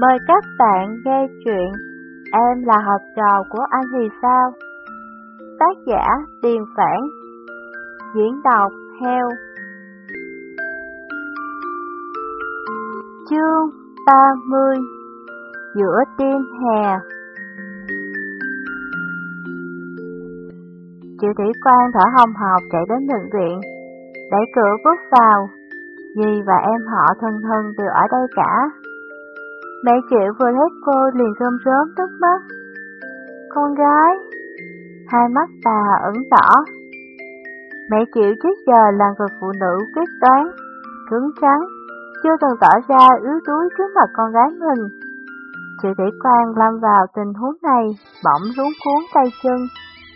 Mời các bạn nghe chuyện Em là học trò của anh thì sao? Tác giả Tiền Phản, Diễn đọc Heo. Chương 30 Giữa đêm hè. Triệu thủy quan thở hồng hộc chạy đến bệnh viện, Đẩy cửa bước vào. Dì và em họ thân thân đều ở đây cả. Mẹ Triệu vừa thấy cô liền rơm rớm nước mắt. Con gái, hai mắt bà ẩn đỏ. Mẹ Triệu trước giờ là người phụ nữ quyết đoán, cứng trắng, chưa từng tỏ ra yếu đuối trước mặt con gái mình. Triệu Thủy Quang lâm vào tình huống này, bỗng luống cuốn tay chân,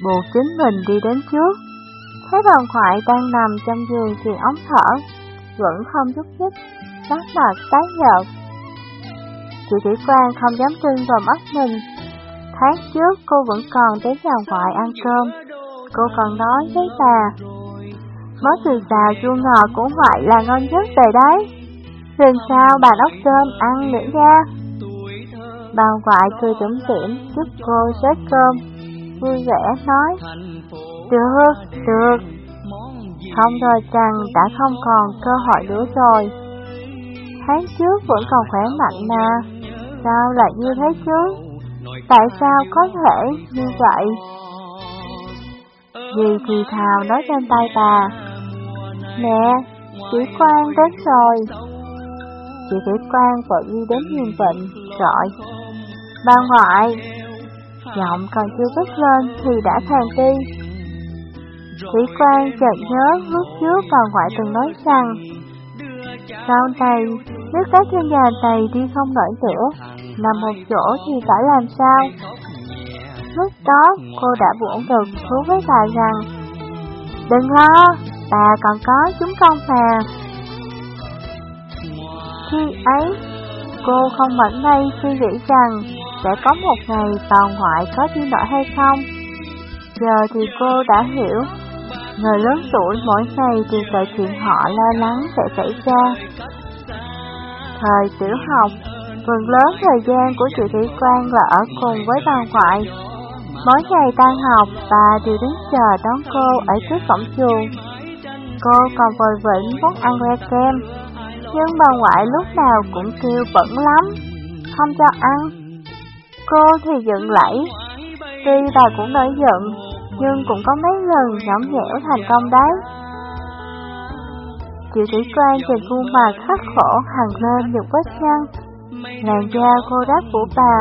buộc chính mình đi đến trước. Thấy bà ngoại đang nằm trong giường thì ống thở, vẫn không nhúc nhích, sắc mặt tái nhợt, Chị Thủy Quang không dám tin vào mắt mình. Tháng trước cô vẫn còn đến nhà ngoại ăn cơm. Cô còn nói với bà, món từ xào chua ngọt của ngoại là ngon nhất về đấy. Lần sau bà nấu cơm ăn nữa nha. Bà ngoại cười tủm tỉm giúp cô xếp cơm, vui vẻ nói, được, được. Không rồi chàng đã không còn cơ hội nữa rồi. Tháng trước vẫn còn khỏe mạnh mà sao lại như thế chứ? Tại sao có thể như vậy? Dì thì thào nói trên tay bà. Mẹ, chị quan đến rồi. Chị Thủy quan vội đi đến giường bệnh, gọi. Bà ngoại, giọng còn chưa cất lên thì đã thèm đi. Thủy quan chợt nhớ lúc trước bà ngoại từng nói rằng sau này, nếu các chuyên gia này đi không nổi nữa, nằm một chỗ thì phải làm sao? Lúc đó, cô đã buồn được thú với bà rằng, Đừng lo, bà còn có chúng con mà. Khi ấy, cô không mẫn ngay suy nghĩ rằng sẽ có một ngày bà ngoại có đi nổi hay không. Giờ thì cô đã hiểu Người lớn tuổi mỗi ngày thì sợ chuyện họ lo lắng sẽ xảy ra. Thời tiểu học, phần lớn thời gian của chị Thủy Quang là ở cùng với bà ngoại. Mỗi ngày tan học, bà đều đứng chờ đón cô ở trước cổng trường. Cô còn vội vĩnh muốn ăn que kem, nhưng bà ngoại lúc nào cũng kêu bẩn lắm, không cho ăn. Cô thì giận lẫy, tuy bà cũng nổi giận, nhưng cũng có mấy lần nhõng nhẽo thành công đấy. Triệu thủy quan trên khuôn mặt khắc khổ hằng lên những vết nhăn, làn da khô đáp của bà,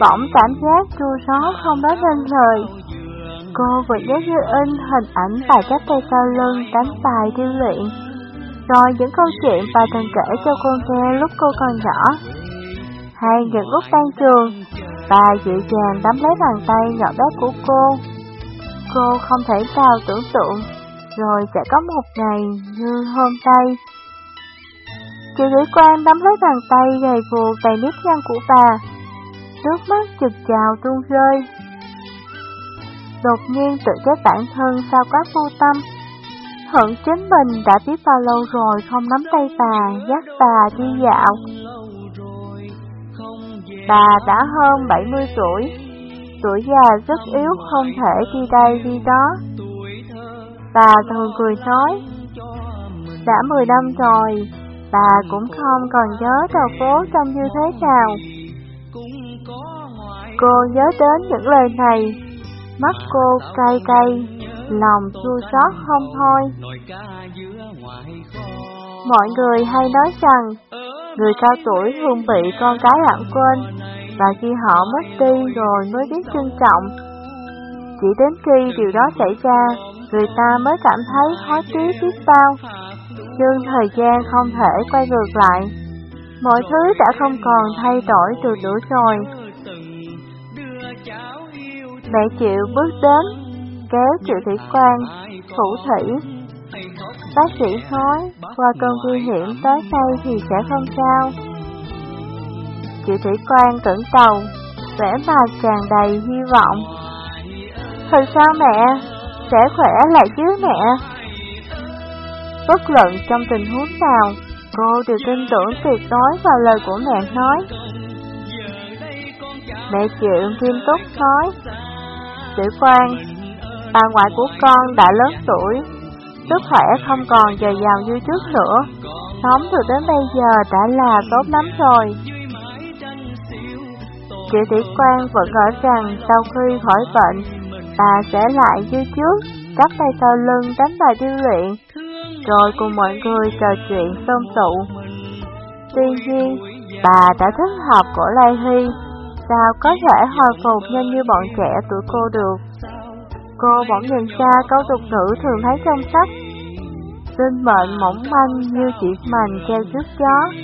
bỗng cảm giác chua xót không nói nên lời. Cô vẫn nhớ như in hình ảnh bà chắp tay sau lưng đánh bài điêu luyện, rồi những câu chuyện bà từng kể cho cô nghe lúc cô còn nhỏ. Hay những lúc tan trường, bà dịu dàng nắm lấy bàn tay nhỏ bé của cô, Cô không thể nào tưởng tượng, rồi sẽ có một ngày như hôm nay. Chị gửi quan nắm lấy bàn tay gầy vù đầy nếp nhăn của bà, nước mắt chực trào tuôn rơi. Đột nhiên tự trách bản thân sao quá vô tâm, hận chính mình đã biết bao lâu rồi không nắm tay bà, dắt bà đi dạo. Bà đã hơn 70 tuổi, tuổi già rất yếu không thể đi đây đi đó. Bà thường cười nói, đã 10 năm rồi, bà cũng không còn nhớ đầu phố trông như thế nào. Cô nhớ đến những lời này, mắt cô cay cay, lòng chua xót không thôi. Mọi người hay nói rằng, người cao tuổi thường bị con cái lãng quên, và khi họ mất đi rồi mới biết trân trọng. Chỉ đến khi điều đó xảy ra, người ta mới cảm thấy hái trí biết bao. Nhưng thời gian không thể quay ngược lại. Mọi thứ đã không còn thay đổi từ nữa rồi. Mẹ chịu bước đến, kéo triệu thủy quan, thủ thủy. Bác sĩ nói, qua cơn nguy hiểm tới đây thì sẽ không sao. Triệu Thủy Quan cẩn cầu, vẻ mặt tràn đầy hy vọng. Thật sao mẹ? Sẽ khỏe lại chứ mẹ? Bất luận trong tình huống nào, cô đều tin tưởng tuyệt đối vào lời của mẹ nói. Mẹ chịu nghiêm túc nói, Sĩ quan, bà ngoại của con đã lớn tuổi, sức khỏe không còn dồi dào như trước nữa, sống từ đến bây giờ đã là tốt lắm rồi. Chị Thị quan vẫn ngỡ rằng sau khi khỏi bệnh, bà sẽ lại như trước, cắp tay sau lưng đánh bài điêu luyện, rồi cùng mọi người trò chuyện sông tụ. Tuy nhiên, bà đã thích hợp của Lai Hy, sao có thể hồi phục nhanh như bọn trẻ tuổi cô được. Cô bỗng nhìn xa câu tục nữ thường thấy trong sách. Sinh mệnh mỏng manh như chỉ mành treo trước gió.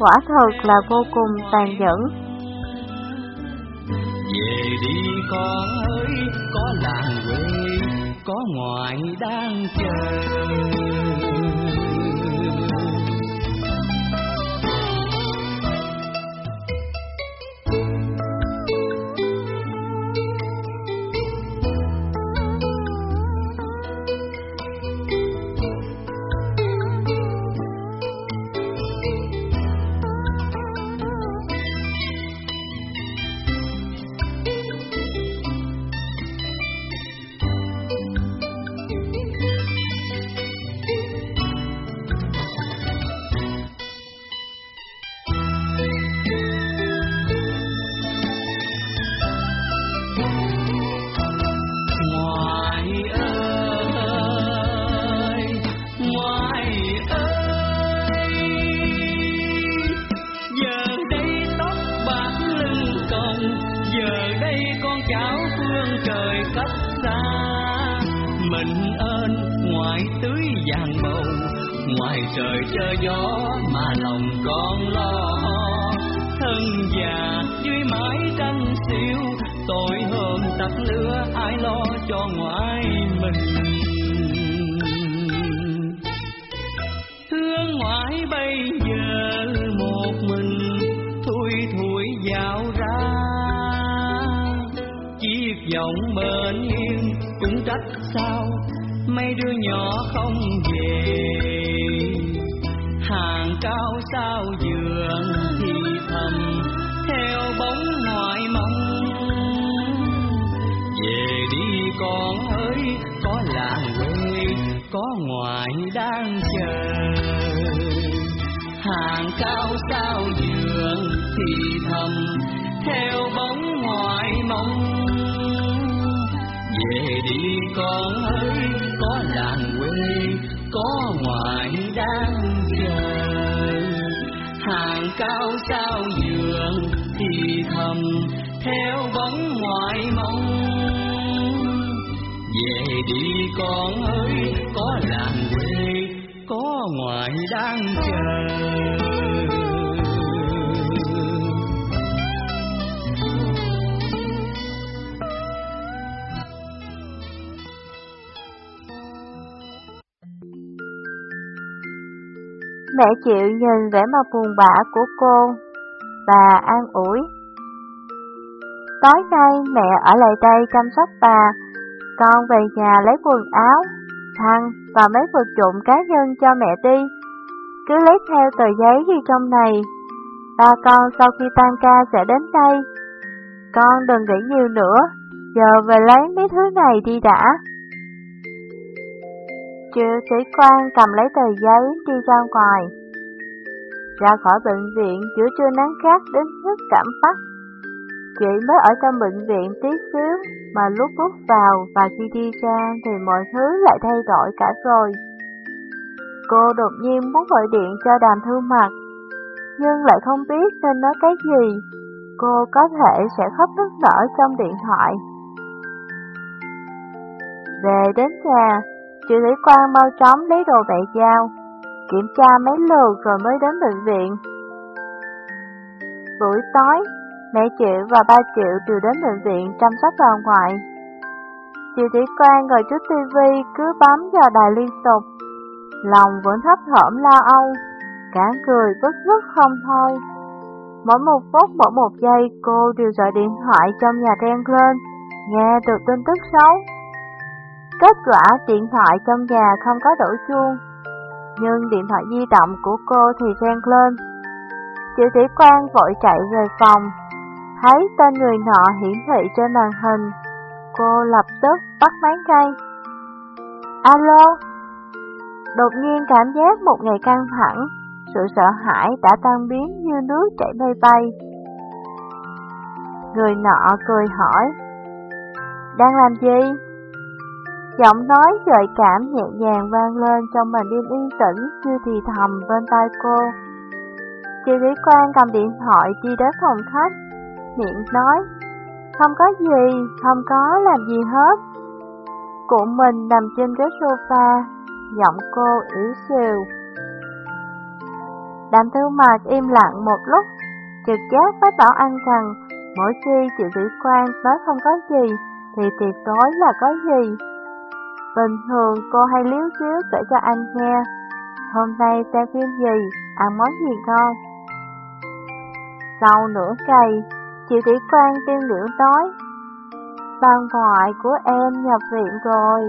Quả thật là vô cùng tàn nhẫn. Về đi con ơi, có làng quê, có ngoại đang chờ. Trời chờ gió, mà lòng con lo. Thân già dưới mái trăng xiêu tối hôm tắt lửa ai lo cho ngoại mình. Thương ngoại bây giờ một mình, thui thui dạo ra. Chiếc vọng bên yên cũng trách sao, mấy đứa nhỏ không về cao sao giường thì thầm theo bóng ngoại mong về đi con ơi, có làng quê có ngoại đang chờ. Hàng cao sao giường thì thầm theo bóng ngoại mong về đi con ơi cao sao dường thì thầm theo bóng ngoại mong. Về đi con ơi, có làng quê, có ngoại đang chờ. Mẹ chịu nhìn vẻ mặt buồn bã của cô, bà an ủi. Tối nay mẹ ở lại đây chăm sóc bà, con về nhà lấy quần áo, khăn và mấy vật dụng cá nhân cho mẹ đi. Cứ lấy theo tờ giấy ghi trong này. Ba con sau khi tan ca sẽ đến đây. Con đừng nghĩ nhiều nữa, giờ về lấy mấy thứ này đi đã. Triệu sĩ quan cầm lấy tờ giấy đi ra ngoài. Ra khỏi bệnh viện giữa trưa nắng gắt đến mức cảm phát. Chị mới ở trong bệnh viện tí xíu mà lúc bước vào và khi đi ra thì mọi thứ lại thay đổi cả rồi. Cô đột nhiên muốn gọi điện cho đàm thư mặt, nhưng lại không biết nên nói cái gì. Cô có thể sẽ khóc nức nở trong điện thoại. Về đến nhà, Chị Thủy Quang mau chóng lấy đồ vệ giao, kiểm tra mấy lượt rồi mới đến bệnh viện. Buổi tối, mẹ Triệu và ba Triệu đều đến bệnh viện chăm sóc bà ngoại. Chị Thủy Quang ngồi trước tivi cứ bấm vào đài liên tục, lòng vẫn thấp thỏm lo âu, cả cười bức rứt không thôi. Mỗi một phút mỗi một giây cô đều gọi điện thoại trong nhà đen lên, nghe được tin tức xấu. Kết quả điện thoại trong nhà không có đổ chuông, nhưng điện thoại di động của cô thì reng lên. Triệu sĩ quan vội chạy về phòng, Thấy tên người nọ hiển thị trên màn hình, cô lập tức bắt máy ngay. Alo? Đột nhiên cảm giác một ngày căng thẳng, sự sợ hãi đã tan biến như nước chảy bay bay. Người nọ cười hỏi, đang làm gì? Giọng nói gợi cảm nhẹ nhàng vang lên trong màn đêm yên tĩnh như thì thầm bên tai cô. Chị Lý Quang cầm điện thoại đi đến phòng khách, miệng nói, không có gì, không có làm gì hết. Cụ mình nằm trên ghế sofa, giọng cô yếu xìu. Đàm thư mạc im lặng một lúc, trực giác với bảo anh rằng mỗi khi chị Vĩ Quang nói không có gì, thì tuyệt đối là có gì. Bình thường cô hay liếu xíu kể cho anh nghe, hôm nay xem phim gì, ăn món gì ngon. Sau nửa ngày, chị thủy Quang tiên liễu nói, bà ngoại của em nhập viện rồi.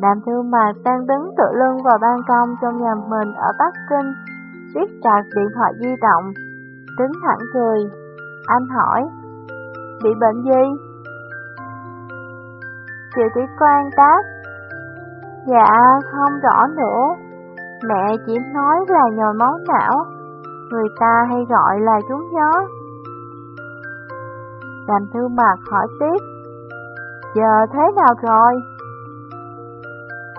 Đàm thư mạc đang đứng tựa lưng vào ban công trong nhà mình ở Bắc Kinh, siết chặt điện thoại di động, tính thẳng cười. Anh hỏi, bị bệnh gì? Chị Thủy Quang đáp, dạ không rõ nữa, mẹ chỉ nói là nhồi máu não, người ta hay gọi là trúng gió. Đàm thư mặt hỏi tiếp, giờ thế nào rồi?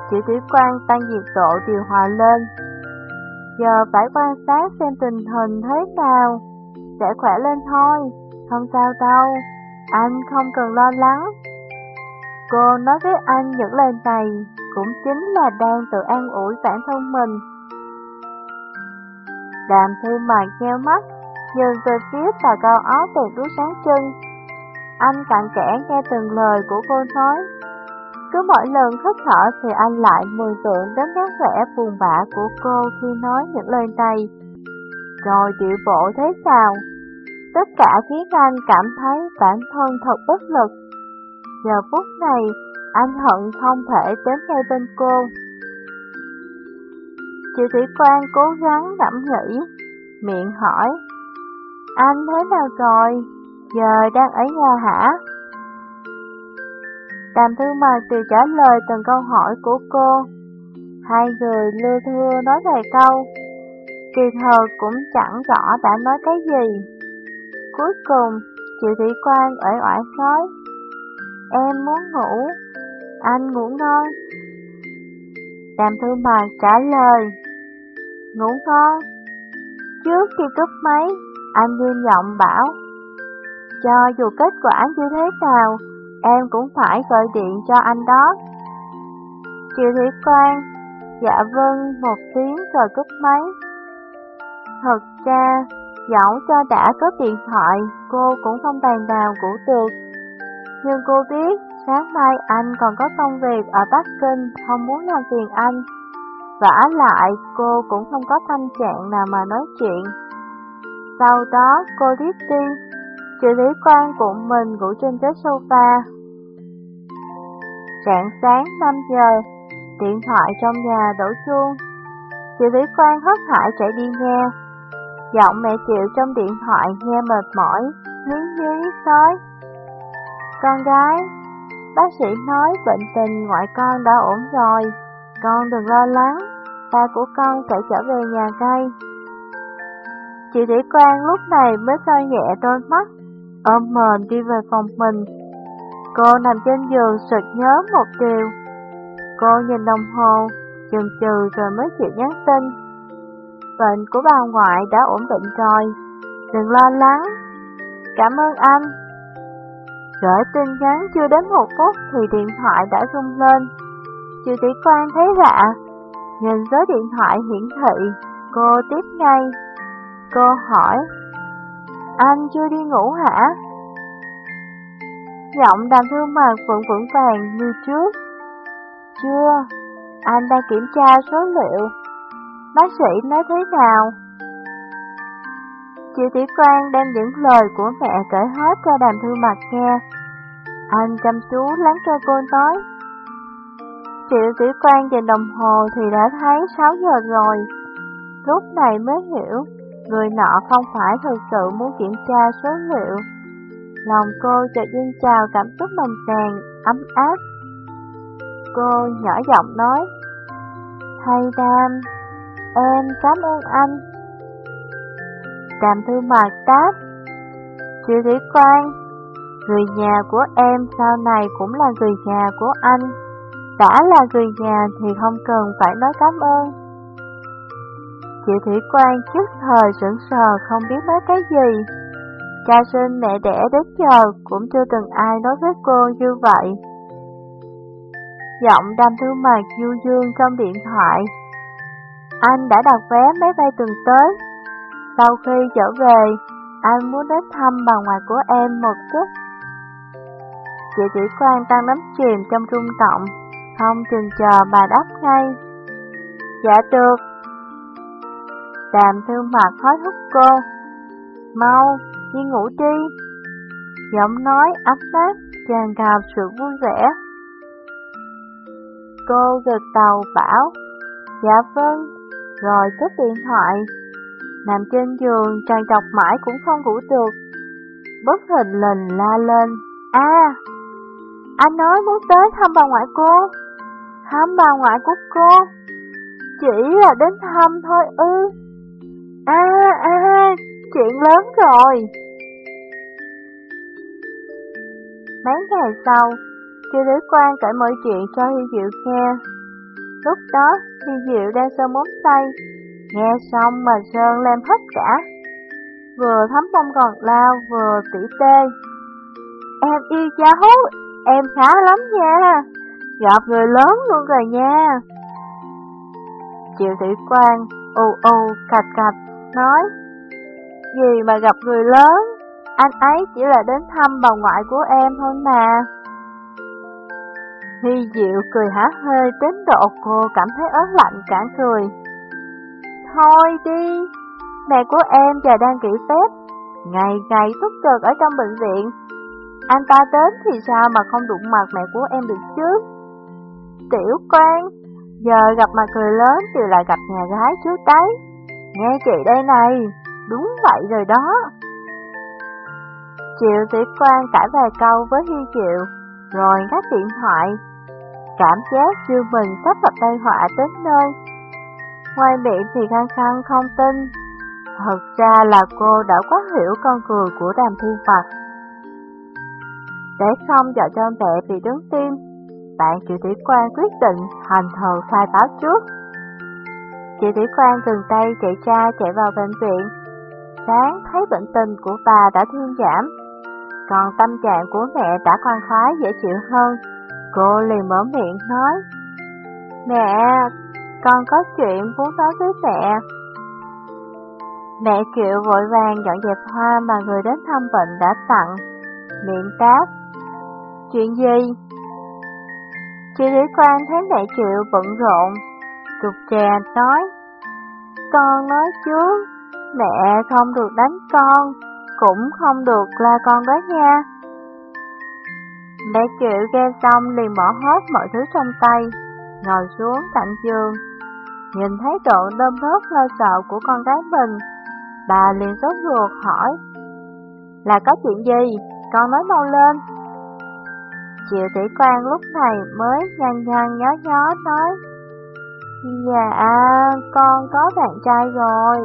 Chị Thủy Quang tăng nhiệt độ điều hòa lên. Giờ phải quan sát xem tình hình thế nào, sẽ khỏe lên thôi, không sao đâu, anh không cần lo lắng. Cô nói với anh những lời này cũng chính là đang tự an ủi bản thân mình. Đàm thư mạc nheo mắt, nhìn về phía tà cao áo đèn đuối sáng chân. Anh cạn kẽ nghe từng lời của cô nói, cứ mỗi lần hít thở thì anh lại mười tượng đến dáng vẻ buồn bã của cô khi nói những lời này. Rồi điệu bộ thế sao? Tất cả khiến anh cảm thấy bản thân thật bất lực. Giờ phút này, anh hận không thể đến ngay bên cô. Chị Thủy Quang cố gắng ngẫm nghĩ, miệng hỏi, Anh thế nào rồi? Giờ đang ở nhà hả? Đàm Thư mời từ trả lời từng câu hỏi của cô. Hai người lưu thưa nói vài câu, kỳ thờ cũng chẳng rõ đã nói cái gì. Cuối cùng, chị Thủy Quang ở oải nói, Em muốn ngủ, anh ngủ ngon. Đàm Thư Mạc trả lời, Ngủ ngon. Trước khi cúp máy, anh nghiêm giọng bảo, Cho dù kết quả như thế nào, em cũng phải gọi điện cho anh đó. Triệu Thủy Quang, dạ vâng một tiếng rồi cúp máy. Thật ra, dẫu cho đã có điện thoại, cô cũng không bàn đào ngủ được. Nhưng cô biết, sáng mai anh còn có công việc ở Bắc Kinh, không muốn làm phiền anh. Vả lại, cô cũng không có tâm trạng nào mà nói chuyện. Sau đó, cô tiếp đi, Chị Lý Quang của mình ngủ trên ghế sofa. Trạng sáng 5 giờ, điện thoại trong nhà đổ chuông. Chị Lý Quang hớt hải chạy đi nghe. Giọng mẹ chịu trong điện thoại nghe mệt mỏi, nhí nhí nói. Con gái, bác sĩ nói bệnh tình ngoại con đã ổn rồi, con đừng lo lắng, ba của con sẽ trở về nhà ngay. Chị Thủy Quang lúc này mới soi nhẹ đôi mắt, ôm mền đi về phòng mình. Cô nằm trên giường sực nhớ một điều. Cô nhìn đồng hồ, chừng chừ rồi mới chịu nhắn tin. Bệnh của bà ngoại đã ổn định rồi, đừng lo lắng. Cảm ơn anh. Gửi tin nhắn chưa đến một phút thì điện thoại đã rung lên. Chị Tỷ Quang thấy lạ, nhìn số điện thoại hiển thị, cô tiếp ngay. Cô hỏi, anh chưa đi ngủ hả? Giọng đàm thương mạc vẫn vững vàng như trước. Chưa, anh đang kiểm tra số liệu. Bác sĩ nói thế nào? Chị Thủy Quang đem những lời của mẹ kể hết cho đàm thư mặt nghe. Anh chăm chú lắng cho cô nói. Triệu Thủy Quang nhìn đồng hồ thì đã thấy 6 giờ rồi. Lúc này mới hiểu, Người nọ không phải thực sự muốn kiểm tra số liệu. Lòng cô chợt dâng trào cảm xúc nồng nàn ấm áp. Cô nhỏ giọng nói, Thầy Đam, em cảm ơn anh. Đàm thư mạc đáp, chị Thủy Quang, người nhà của em sau này cũng là người nhà của anh. Đã là người nhà thì không cần phải nói cảm ơn. chị Thủy Quang trước thời sững sờ không biết nói cái gì. Cha sinh mẹ đẻ đến giờ cũng chưa từng ai nói với cô như vậy. Giọng đam thư mạc du dương trong điện thoại. Anh đã đặt vé máy bay tuần tới. Sau khi trở về, anh muốn đến thăm bà ngoại của em một chút. Chị Thủy quan đang nắm chìm trong rung động, không chừng chờ bà đáp ngay. Dạ được. Đàm thương mặt hối thúc cô. Mau, đi ngủ đi. Giọng nói ấm áp, tràn ngập sự vui vẻ. Cô gật đầu bảo, dạ vâng, rồi cúp điện thoại. Nằm trên giường, tràn chọc mãi cũng không ngủ được. Bất hình lình la lên, a anh nói muốn tới thăm bà ngoại cô. Thăm bà ngoại của cô. Chỉ là đến thăm thôi ư. À, à, chuyện lớn rồi. Mấy ngày sau, Kiều Lý Quang kể mọi chuyện cho Hi Diệu nghe. Lúc đó, Hi Diệu đang sơ móng tay, nghe xong mà sơn lem hết cả. Vừa thấm bông còn lao, vừa tỉ tê. Em yêu cháu, em khá lắm nha, gặp người lớn luôn rồi nha. Triệu Thủy Quang u u cạch cạch nói, gì mà gặp người lớn, anh ấy chỉ là đến thăm bà ngoại của em thôi mà. Hy Diệu cười hả hơi đến độ cô cảm thấy ớn lạnh cả người. Thôi đi, mẹ của em giờ đang nghỉ phép, ngày ngày túc trực ở trong bệnh viện. Anh ta đến thì sao mà không đụng mặt mẹ của em được chứ? Tiểu quan, giờ gặp mặt người lớn thì lại gặp nhà gái trước đấy. Nghe chị đây này, đúng vậy rồi đó. Triệu Tiểu Quan cãi vài câu với Hi Triệu rồi ngắt điện thoại. Cảm giác như mình sắp gặp tai họa đến nơi. Ngoài miệng thì khăng khăng không tin. Thật ra là cô đã quá hiểu con cười của đàm thiên Phật. Để không cho cho mẹ bị đứng tim, bạn chịu thủy Quan quyết định hành thờ khai báo trước. chị thủy Quan gần tay chạy cha chạy vào bệnh viện. Sáng thấy bệnh tình của bà đã thuyên giảm, còn tâm trạng của mẹ đã khoan khoái dễ chịu hơn. Cô liền mở miệng nói, Mẹ, con có chuyện muốn nói với mẹ. Mẹ Triệu vội vàng dọn dẹp hoa mà người đến thăm bệnh đã tặng, miệng đáp, Chuyện gì? Chị Lý Quang thấy mẹ Triệu bận rộn, trục trè nói, Con nói trước, mẹ không được đánh con, cũng không được la con đó nha. Mẹ Triệu ghe xong liền bỏ hết mọi thứ trong tay, ngồi xuống cạnh giường. Nhìn thấy độ đơm rớt lo sợ của con gái mình, bà liền sốt ruột hỏi, là có chuyện gì, con nói mau lên. Triệu tỷ quan lúc này mới nhăn nhăn nhó nhó nói, Dạ, con có bạn trai rồi.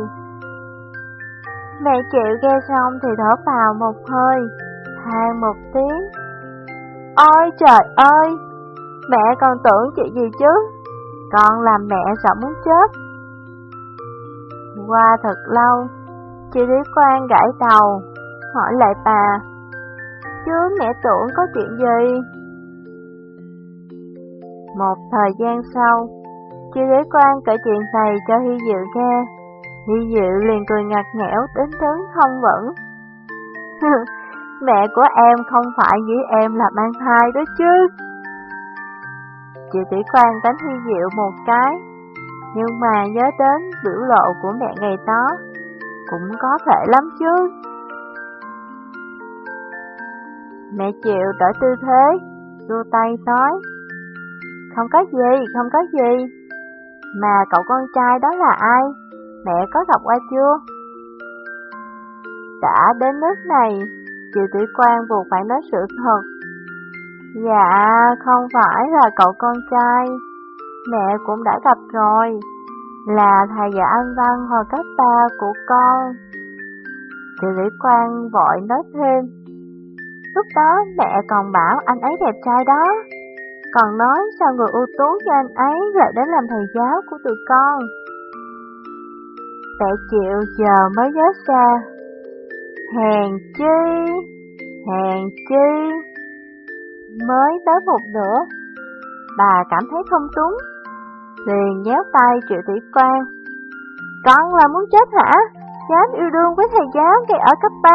Mẹ Triệu ghe xong thì thở vào một hơi, than một tiếng. Ôi trời ơi, mẹ còn tưởng chuyện gì chứ, con làm mẹ sợ muốn chết. Qua thật lâu, chị Lý Quang gãi đầu, hỏi lại bà, chứ mẹ tưởng có chuyện gì? Một thời gian sau, chị Lý Quang kể chuyện này cho Hy Diệu nghe, Hy Diệu liền cười ngặt nghẽo đến đứng không vững. Mẹ của em không phải nghĩ em là mang thai đó chứ. Chị tỷ quan đánh Huy Diệu một cái, nhưng mà nhớ đến biểu lộ của mẹ ngày đó, cũng có thể lắm chứ. Mẹ chịu đổi tư thế, đưa tay nói, không có gì, không có gì, mà cậu con trai đó là ai? Mẹ có gặp qua chưa? Đã đến nước này, chị thủy Quan buộc phải nói sự thật. Dạ, không phải là cậu con trai, mẹ cũng đã gặp rồi, là thầy dạy anh văn hồi cấp 3 của con. chị Lý Quang vội nói thêm, lúc đó mẹ còn bảo anh ấy đẹp trai đó, còn nói sao người ưu tú như anh ấy lại đến làm thầy giáo của tụi con. Tệ chịu giờ mới nhớ ra. Hèn chi, hèn chi. Mới tới một nửa, bà cảm thấy không túng, liền nhéo tay triệu tỷ quan. Con là muốn chết hả? Dám yêu đương với thầy giáo khi ở cấp 3.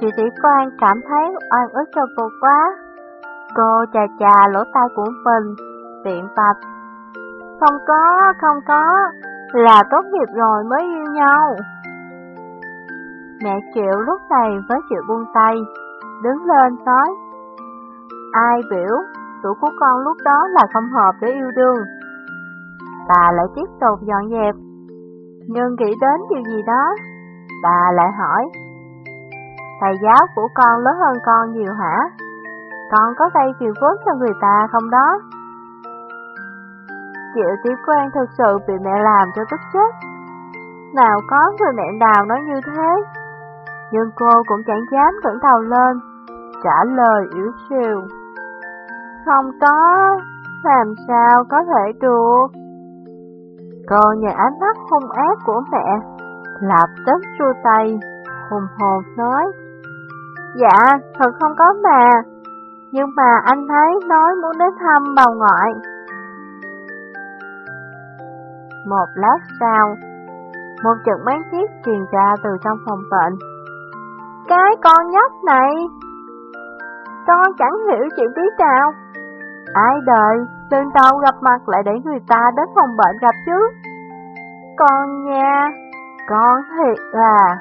Chị tỷ quan cảm thấy oan ức cho cô quá. Cô chà chà lỗ tai của mình, tiện tập. Không có, không có, là tốt nghiệp rồi mới yêu nhau. Mẹ Triệu lúc này với Triệu buông tay, đứng lên nói, ai biểu, tuổi của con lúc đó là không hợp để yêu đương. Bà lại tiếp tục dọn dẹp, nhưng nghĩ đến điều gì đó, bà lại hỏi, thầy giáo của con lớn hơn con nhiều hả? Con có gây phiền phức cho người ta không đó? Triệu Tiểu Quan thật sự bị mẹ làm cho tức chết. Nào có người mẹ nào nói như thế, nhưng cô cũng chẳng dám ngẩng đầu lên, trả lời yếu siêu. Không có, làm sao có thể được? Cô nhìn ánh mắt hung ác của mẹ, lập tức xua tay, hùng hồn nói. Dạ, thật không có mà, nhưng mà anh thấy nói muốn đến thăm bà ngoại. Một lát sau, một trận bán chiếc truyền ra từ trong phòng bệnh. Cái con nhóc này, con chẳng hiểu chuyện tí nào. Ai đời, lần tao gặp mặt lại để người ta đến phòng bệnh gặp chứ. Con nha, con thiệt là